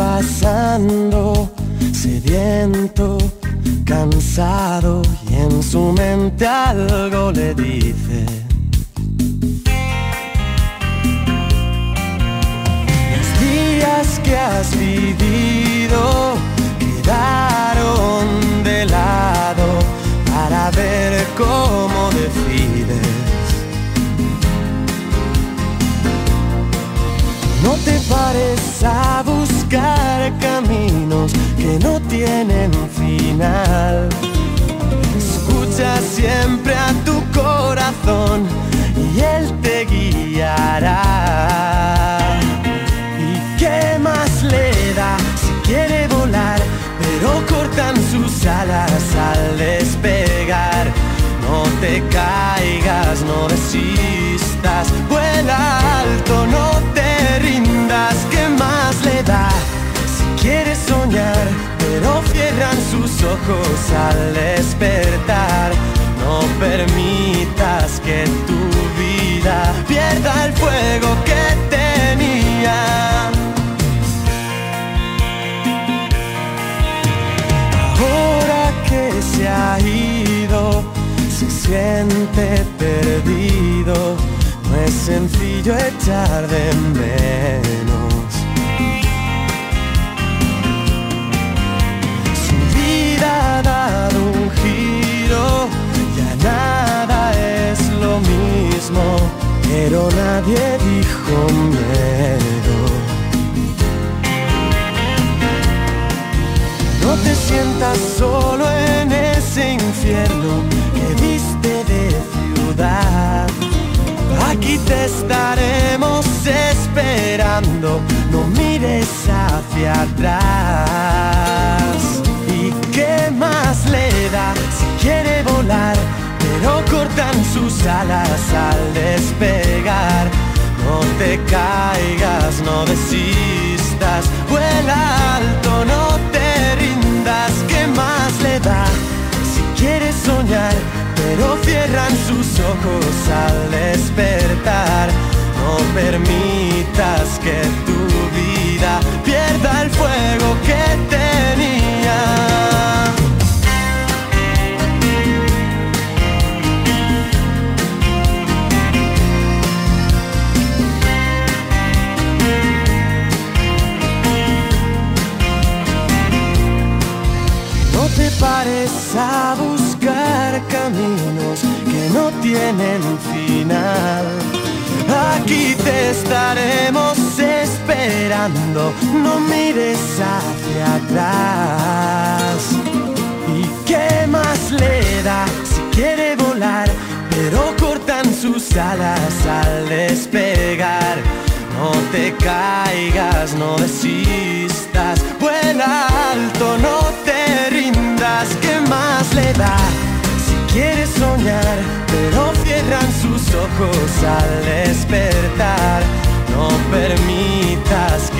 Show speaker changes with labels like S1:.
S1: pasando, sediento, cansado y en su mente algo le dice. Los días que has vivido quedaron de lado para ver cómo decides. No te pares a buscar caminos que no tienen final. Escucha siempre a tu corazón y él te guiará. ¿Y qué más le da si quiere volar? Pero cortan sus alas al despegar. No te caigas, no desistas, vuela ojos al despertar. No permitas que tu vida pierda el fuego que tenía. Ahora que se ha ido, se siente perdido. No es sencillo echar de menos. Sientas solo en ese infierno que viste de ciudad. Aquí te estaremos esperando, no mires hacia atrás. ¿Y qué más le da si quiere volar? Pero cortan sus alas al despegar. No te caigas, no desistas, pero cierran sus ojos al despertar. No permitas que tu tienen final. Aquí te estaremos esperando, no mires hacia atrás. ¿Y qué más le da si quiere volar? Pero cortan sus alas al despegar. No te caigas, no desistas, vuela alto, no te rindas, ¿qué más le da? quiere soñar, pero cierran sus ojos al despertar. No permitas que